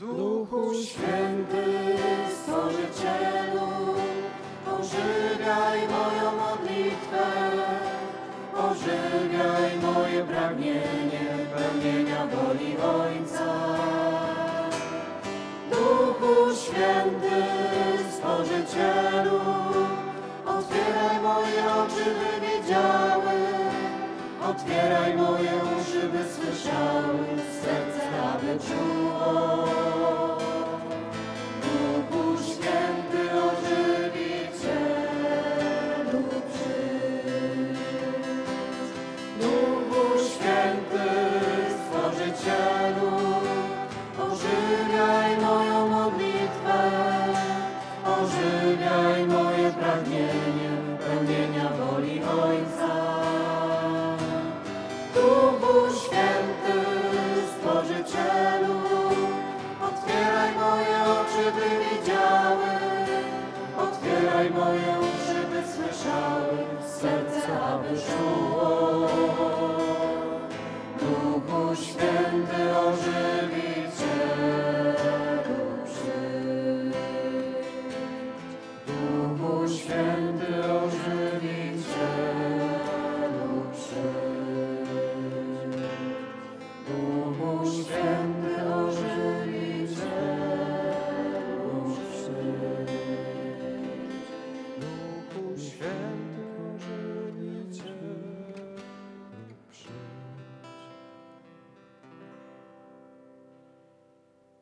Duchu Święty, Stworzycielu, ożywiaj moją modlitwę, ożywiaj moje pragnienie pełnienia woli Ojca. Duchu Święty, Stworzycielu, otwieraj moje oczy, by widziały, otwieraj moje Otwieraj moje oczy, by widziały, otwieraj moje uszy, by słyszały, serce, aby czuło.